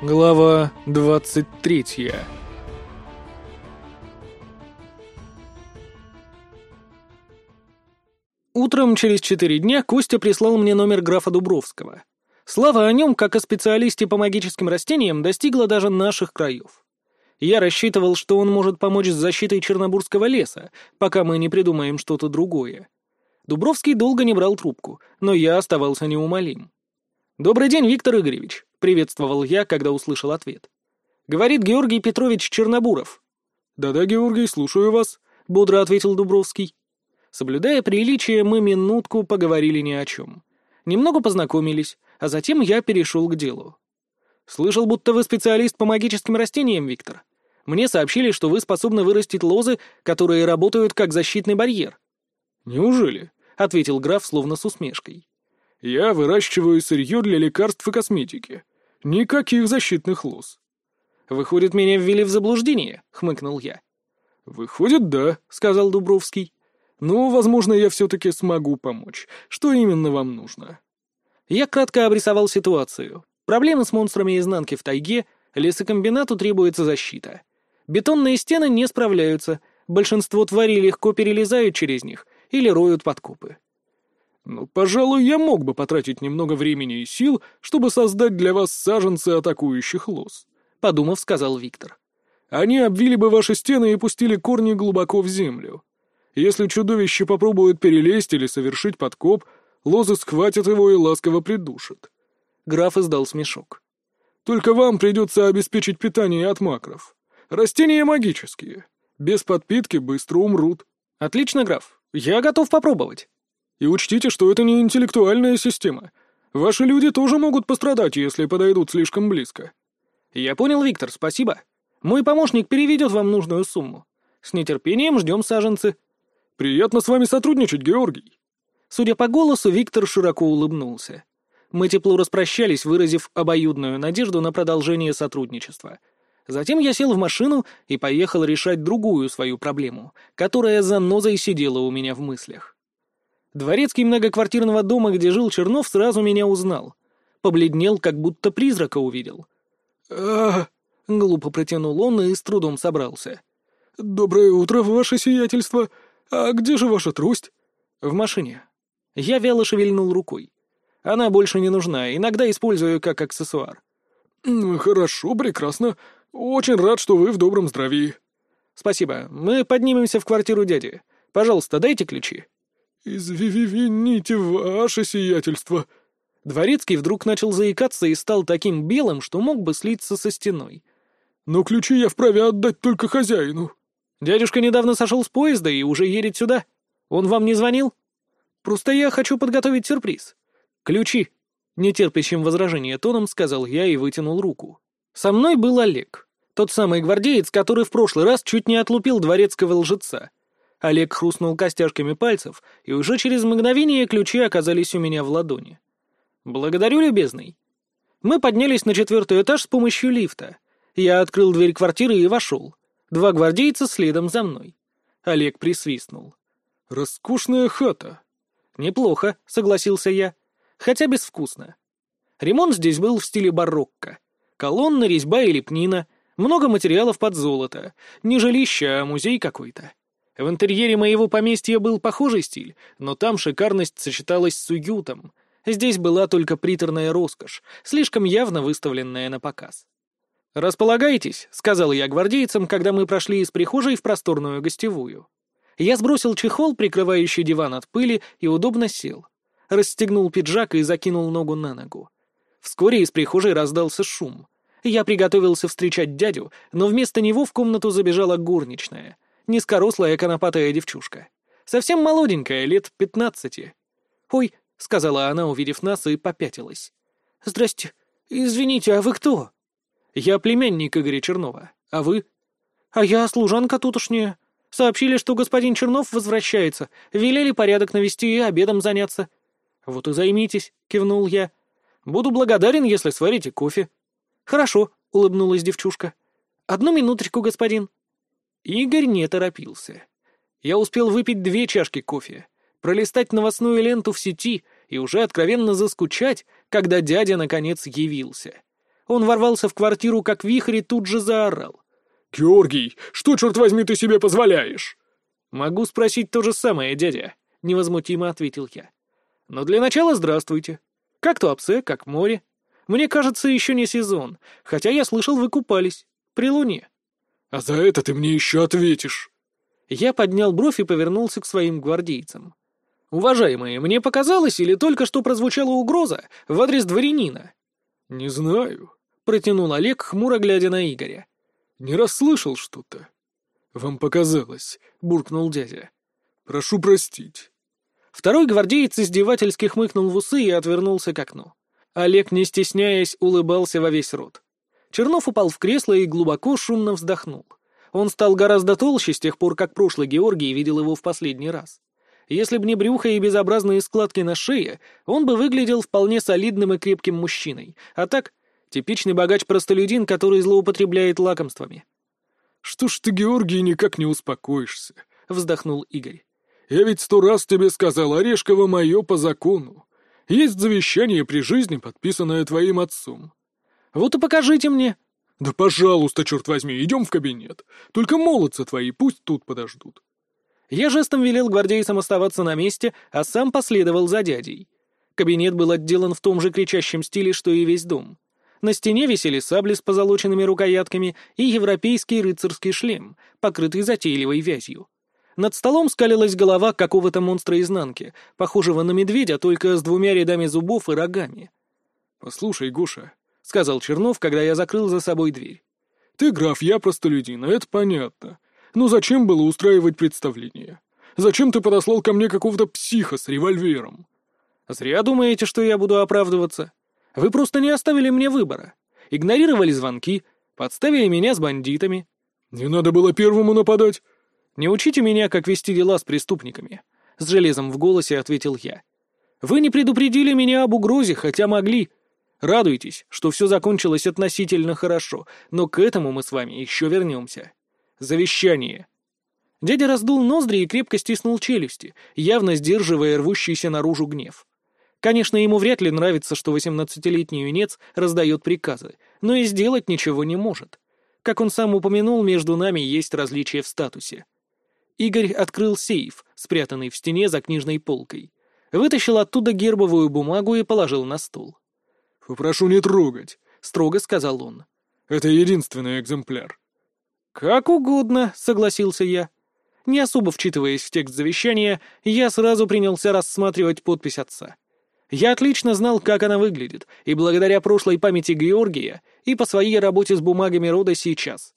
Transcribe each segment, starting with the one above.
Глава 23 Утром через четыре дня Костя прислал мне номер графа Дубровского. Слава о нем, как о специалисте по магическим растениям, достигла даже наших краев. Я рассчитывал, что он может помочь с защитой Чернобурского леса, пока мы не придумаем что-то другое. Дубровский долго не брал трубку, но я оставался неумолим. «Добрый день, Виктор Игоревич», — приветствовал я, когда услышал ответ. «Говорит Георгий Петрович Чернобуров». «Да-да, Георгий, слушаю вас», — бодро ответил Дубровский. Соблюдая приличие, мы минутку поговорили ни о чем. Немного познакомились, а затем я перешел к делу. «Слышал, будто вы специалист по магическим растениям, Виктор. Мне сообщили, что вы способны вырастить лозы, которые работают как защитный барьер». «Неужели?» — ответил граф словно с усмешкой. Я выращиваю сырье для лекарств и косметики. Никаких защитных лоз. Выходит, меня ввели в заблуждение, хмыкнул я. Выходит, да, сказал Дубровский. Но, возможно, я все-таки смогу помочь. Что именно вам нужно? Я кратко обрисовал ситуацию. Проблемы с монстрами изнанки в тайге, лесокомбинату требуется защита. Бетонные стены не справляются, большинство тварей легко перелезают через них или роют подкопы. Ну, пожалуй, я мог бы потратить немного времени и сил, чтобы создать для вас саженцы атакующих лос», — подумав, сказал Виктор. «Они обвили бы ваши стены и пустили корни глубоко в землю. Если чудовище попробует перелезть или совершить подкоп, лозы схватят его и ласково придушат». Граф издал смешок. «Только вам придется обеспечить питание от макров. Растения магические. Без подпитки быстро умрут». «Отлично, граф. Я готов попробовать». И учтите, что это не интеллектуальная система. Ваши люди тоже могут пострадать, если подойдут слишком близко». «Я понял, Виктор, спасибо. Мой помощник переведет вам нужную сумму. С нетерпением ждем саженцы». «Приятно с вами сотрудничать, Георгий». Судя по голосу, Виктор широко улыбнулся. Мы тепло распрощались, выразив обоюдную надежду на продолжение сотрудничества. Затем я сел в машину и поехал решать другую свою проблему, которая за нозой сидела у меня в мыслях. Дворецкий многоквартирного дома, где жил Чернов, сразу меня узнал. Побледнел, как будто призрака увидел. а глупо протянул он и с трудом собрался. «Доброе утро, ваше сиятельство. А где же ваша трость?» «В машине». Я вяло шевельнул рукой. Она больше не нужна, иногда использую как аксессуар. «Хорошо, прекрасно. Очень рад, что вы в добром здравии». «Спасибо. Мы поднимемся в квартиру дяди. Пожалуйста, дайте ключи». «Извините, ваше сиятельство!» Дворецкий вдруг начал заикаться и стал таким белым, что мог бы слиться со стеной. «Но ключи я вправе отдать только хозяину». «Дядюшка недавно сошел с поезда и уже едет сюда. Он вам не звонил?» «Просто я хочу подготовить сюрприз. Ключи!» Нетерпящим возражения тоном сказал я и вытянул руку. Со мной был Олег, тот самый гвардеец, который в прошлый раз чуть не отлупил дворецкого лжеца. Олег хрустнул костяшками пальцев, и уже через мгновение ключи оказались у меня в ладони. «Благодарю, любезный». Мы поднялись на четвертый этаж с помощью лифта. Я открыл дверь квартиры и вошел. Два гвардейца следом за мной. Олег присвистнул. «Роскошная хата». «Неплохо», — согласился я. «Хотя безвкусно». Ремонт здесь был в стиле барокко. Колонны, резьба и лепнина, много материалов под золото. Не жилище, а музей какой-то. В интерьере моего поместья был похожий стиль, но там шикарность сочеталась с уютом. Здесь была только приторная роскошь, слишком явно выставленная на показ. «Располагайтесь», — сказал я гвардейцам, когда мы прошли из прихожей в просторную гостевую. Я сбросил чехол, прикрывающий диван от пыли, и удобно сел. Расстегнул пиджак и закинул ногу на ногу. Вскоре из прихожей раздался шум. Я приготовился встречать дядю, но вместо него в комнату забежала горничная — низкорослая конопатая девчушка. Совсем молоденькая, лет пятнадцати. «Ой», — сказала она, увидев нас, и попятилась. «Здрасте. Извините, а вы кто?» «Я племянник Игоря Чернова. А вы?» «А я служанка тутошняя. Сообщили, что господин Чернов возвращается. Велели порядок навести и обедом заняться». «Вот и займитесь», — кивнул я. «Буду благодарен, если сварите кофе». «Хорошо», — улыбнулась девчушка. «Одну минуточку, господин». Игорь не торопился. Я успел выпить две чашки кофе, пролистать новостную ленту в сети и уже откровенно заскучать, когда дядя наконец явился. Он ворвался в квартиру, как вихрь, и тут же заорал. «Георгий, что, черт возьми, ты себе позволяешь?» «Могу спросить то же самое, дядя», — невозмутимо ответил я. «Но для начала здравствуйте. Как Туапсе, как море. Мне кажется, еще не сезон, хотя я слышал, вы купались. При луне». «А за это ты мне еще ответишь». Я поднял бровь и повернулся к своим гвардейцам. «Уважаемые, мне показалось, или только что прозвучала угроза в адрес дворянина?» «Не знаю», — протянул Олег, хмуро глядя на Игоря. «Не расслышал что-то». «Вам показалось», — буркнул дядя. «Прошу простить». Второй гвардеец издевательски хмыкнул в усы и отвернулся к окну. Олег, не стесняясь, улыбался во весь рот. Чернов упал в кресло и глубоко шумно вздохнул. Он стал гораздо толще с тех пор, как прошлый Георгий видел его в последний раз. Если б не брюхо и безобразные складки на шее, он бы выглядел вполне солидным и крепким мужчиной. А так, типичный богач-простолюдин, который злоупотребляет лакомствами. «Что ж ты, Георгий, никак не успокоишься?» — вздохнул Игорь. «Я ведь сто раз тебе сказал, Орешково мое по закону. Есть завещание при жизни, подписанное твоим отцом». «Вот и покажите мне». «Да пожалуйста, черт возьми, идем в кабинет. Только молодцы твои пусть тут подождут». Я жестом велел гвардейцам оставаться на месте, а сам последовал за дядей. Кабинет был отделан в том же кричащем стиле, что и весь дом. На стене висели сабли с позолоченными рукоятками и европейский рыцарский шлем, покрытый затейливой вязью. Над столом скалилась голова какого-то монстра изнанки, похожего на медведя, только с двумя рядами зубов и рогами. «Послушай, Гуша», — сказал Чернов, когда я закрыл за собой дверь. «Ты граф, я простолюдин, это понятно. Ну зачем было устраивать представление? Зачем ты подослал ко мне какого-то психа с револьвером? Зря думаете, что я буду оправдываться. Вы просто не оставили мне выбора. Игнорировали звонки, подставили меня с бандитами. Не надо было первому нападать. Не учите меня, как вести дела с преступниками. С железом в голосе ответил я. Вы не предупредили меня об угрозе, хотя могли. Радуйтесь, что все закончилось относительно хорошо, но к этому мы с вами еще вернемся. Завещание. Дядя раздул ноздри и крепко стиснул челюсти, явно сдерживая рвущийся наружу гнев. Конечно, ему вряд ли нравится, что восемнадцатилетний юнец раздает приказы, но и сделать ничего не может. Как он сам упомянул, между нами есть различия в статусе. Игорь открыл сейф, спрятанный в стене за книжной полкой. Вытащил оттуда гербовую бумагу и положил на стол. «Попрошу не трогать», — строго сказал он. «Это единственный экземпляр. «Как угодно», — согласился я. Не особо вчитываясь в текст завещания, я сразу принялся рассматривать подпись отца. Я отлично знал, как она выглядит, и благодаря прошлой памяти Георгия, и по своей работе с бумагами рода сейчас.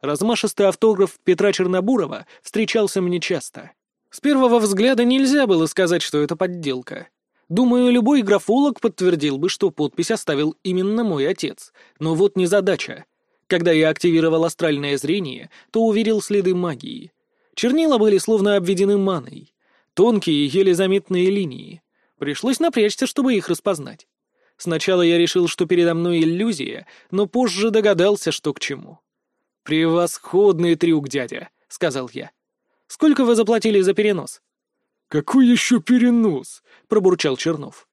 Размашистый автограф Петра Чернобурова встречался мне часто. С первого взгляда нельзя было сказать, что это подделка. Думаю, любой графолог подтвердил бы, что подпись оставил именно мой отец. Но вот незадача. Когда я активировал астральное зрение, то увидел следы магии. Чернила были словно обведены маной. Тонкие, еле заметные линии. Пришлось напрячься, чтобы их распознать. Сначала я решил, что передо мной иллюзия, но позже догадался, что к чему. «Превосходный трюк, дядя», — сказал я. «Сколько вы заплатили за перенос?» «Какой еще перенос?» — пробурчал Чернов.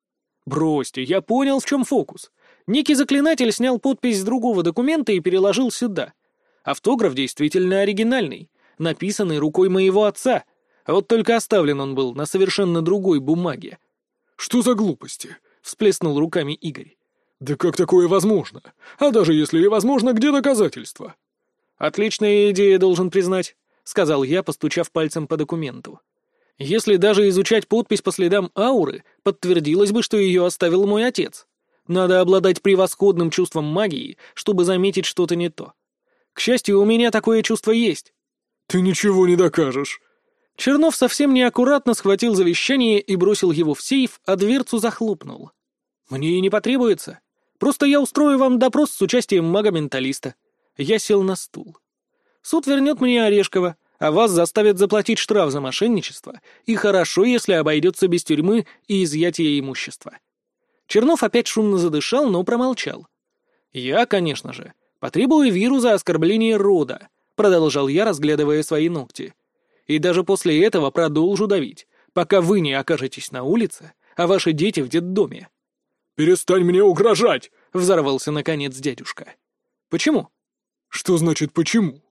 «Бросьте, я понял, в чем фокус. Некий заклинатель снял подпись с другого документа и переложил сюда. Автограф действительно оригинальный, написанный рукой моего отца, а вот только оставлен он был на совершенно другой бумаге. «Что за глупости?» — всплеснул руками Игорь. «Да как такое возможно? А даже если и возможно, где доказательства?» «Отличная идея, должен признать», — сказал я, постучав пальцем по документу. «Если даже изучать подпись по следам ауры, подтвердилось бы, что ее оставил мой отец. Надо обладать превосходным чувством магии, чтобы заметить что-то не то. К счастью, у меня такое чувство есть. Ты ничего не докажешь. Чернов совсем неаккуратно схватил завещание и бросил его в сейф, а дверцу захлопнул. Мне и не потребуется. Просто я устрою вам допрос с участием мага-менталиста. Я сел на стул. Суд вернет мне Орешкова, а вас заставят заплатить штраф за мошенничество, и хорошо, если обойдется без тюрьмы и изъятия имущества. Чернов опять шумно задышал, но промолчал. «Я, конечно же, потребую виру за оскорбление рода», — продолжал я, разглядывая свои ногти. «И даже после этого продолжу давить, пока вы не окажетесь на улице, а ваши дети в детдоме». «Перестань мне угрожать!» —— взорвался наконец дядюшка. «Почему?» «Что значит «почему»?»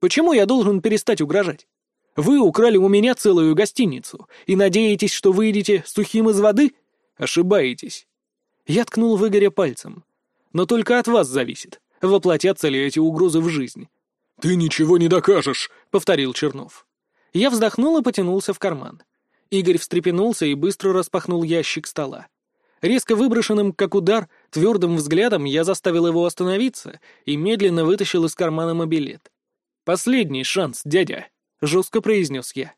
«Почему я должен перестать угрожать? Вы украли у меня целую гостиницу и надеетесь, что выйдете сухим из воды? Ошибаетесь». Я ткнул в Игоря пальцем. «Но только от вас зависит, воплотятся ли эти угрозы в жизнь». «Ты ничего не докажешь», — повторил Чернов. Я вздохнул и потянулся в карман. Игорь встрепенулся и быстро распахнул ящик стола. Резко выброшенным, как удар, твердым взглядом я заставил его остановиться и медленно вытащил из кармана мобилет. «Последний шанс, дядя», — жестко произнес я.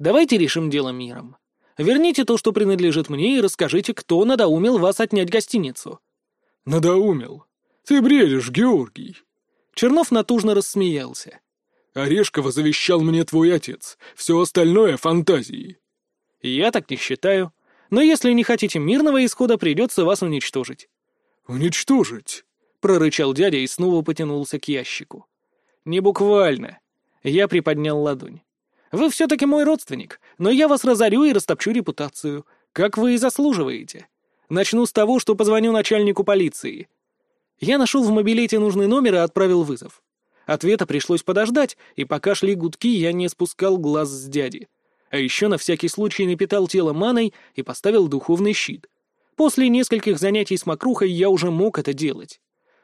«Давайте решим дело миром. Верните то, что принадлежит мне, и расскажите, кто надоумил вас отнять гостиницу». «Надоумил? Ты бредишь, Георгий!» Чернов натужно рассмеялся. «Орешкова завещал мне твой отец. Все остальное — фантазии». «Я так не считаю. Но если не хотите мирного исхода, придется вас уничтожить». «Уничтожить?» — прорычал дядя и снова потянулся к ящику. «Не буквально». Я приподнял ладонь. «Вы все-таки мой родственник, но я вас разорю и растопчу репутацию, как вы и заслуживаете. Начну с того, что позвоню начальнику полиции». Я нашел в мобилете нужный номер и отправил вызов. Ответа пришлось подождать, и пока шли гудки, я не спускал глаз с дяди. А еще на всякий случай напитал тело маной и поставил духовный щит. После нескольких занятий с мокрухой я уже мог это делать.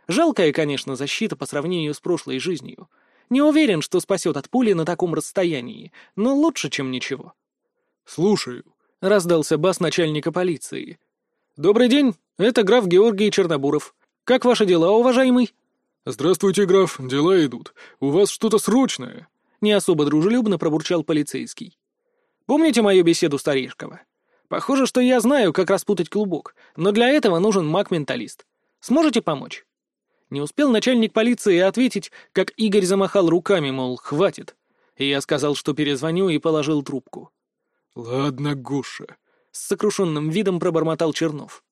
Жалкая, конечно, защита по сравнению с прошлой жизнью. Не уверен, что спасет от пули на таком расстоянии, но лучше, чем ничего. «Слушаю», — раздался бас начальника полиции. «Добрый день, это граф Георгий Чернобуров. Как ваши дела, уважаемый?» «Здравствуйте, граф, дела идут. У вас что-то срочное?» Не особо дружелюбно пробурчал полицейский. Помните мою беседу с Орешкова? Похоже, что я знаю, как распутать клубок, но для этого нужен маг-менталист. Сможете помочь?» Не успел начальник полиции ответить, как Игорь замахал руками, мол, хватит. И я сказал, что перезвоню, и положил трубку. «Ладно, Гоша», — с сокрушенным видом пробормотал Чернов.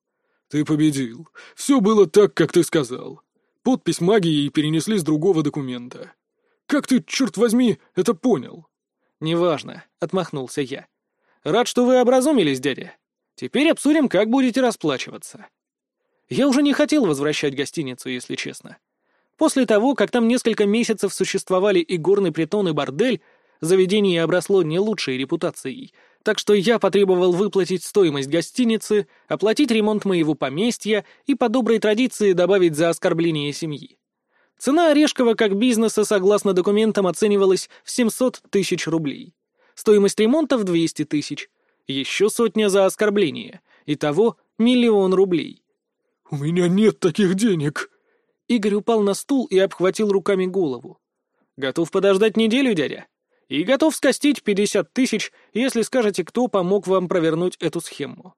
«Ты победил. Все было так, как ты сказал. Подпись магии перенесли с другого документа. Как ты, черт возьми, это понял?» «Неважно», — отмахнулся я. «Рад, что вы образумились, дядя. Теперь обсудим, как будете расплачиваться». Я уже не хотел возвращать гостиницу, если честно. После того, как там несколько месяцев существовали и горный притон, и бордель, заведение обросло не лучшей репутацией, так что я потребовал выплатить стоимость гостиницы, оплатить ремонт моего поместья и по доброй традиции добавить за оскорбление семьи. Цена Орешкова как бизнеса, согласно документам, оценивалась в 700 тысяч рублей. Стоимость ремонта в 200 тысяч. Еще сотня за оскорбление. Итого миллион рублей. «У меня нет таких денег!» Игорь упал на стул и обхватил руками голову. «Готов подождать неделю, дядя? И готов скостить 50 тысяч, если скажете, кто помог вам провернуть эту схему».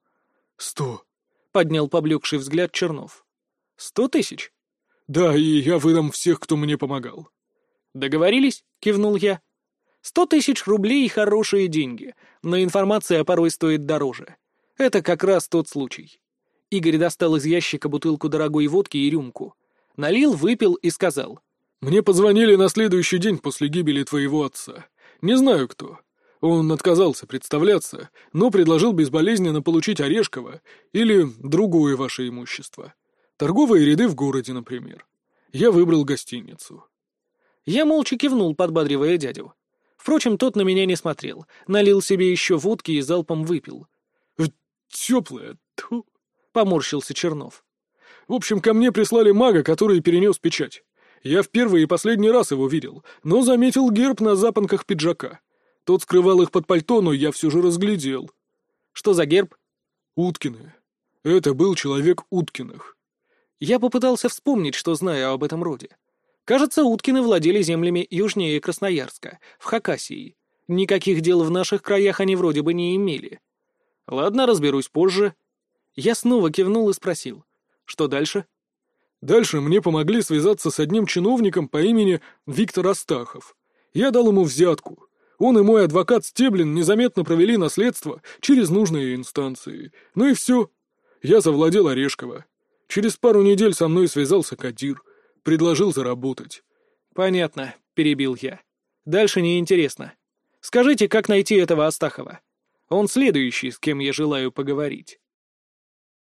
«Сто», — поднял поблекший взгляд Чернов. «Сто тысяч?» «Да, и я выдам всех, кто мне помогал». «Договорились?» — кивнул я. «Сто тысяч рублей — хорошие деньги, но информация порой стоит дороже. Это как раз тот случай». Игорь достал из ящика бутылку дорогой водки и рюмку. Налил, выпил и сказал. «Мне позвонили на следующий день после гибели твоего отца. Не знаю кто. Он отказался представляться, но предложил безболезненно получить Орешкова или другое ваше имущество. Торговые ряды в городе, например. Я выбрал гостиницу. Я молча кивнул, подбадривая дядю. Впрочем, тот на меня не смотрел. Налил себе еще водки и залпом выпил. «Э, «Теплая, тьфу!» — поморщился Чернов. «В общем, ко мне прислали мага, который перенес печать. Я в первый и последний раз его видел, но заметил герб на запонках пиджака. Тот скрывал их под пальто, но я все же разглядел». «Что за герб?» «Уткины. Это был человек Уткиных. Я попытался вспомнить, что знаю об этом роде. Кажется, Уткины владели землями южнее Красноярска, в Хакасии. Никаких дел в наших краях они вроде бы не имели. Ладно, разберусь позже. Я снова кивнул и спросил. Что дальше? Дальше мне помогли связаться с одним чиновником по имени Виктор Астахов. Я дал ему взятку. Он и мой адвокат Стеблин незаметно провели наследство через нужные инстанции. Ну и все. Я завладел Орешково. Через пару недель со мной связался Кадир, предложил заработать. «Понятно», — перебил я. «Дальше неинтересно. Скажите, как найти этого Астахова? Он следующий, с кем я желаю поговорить».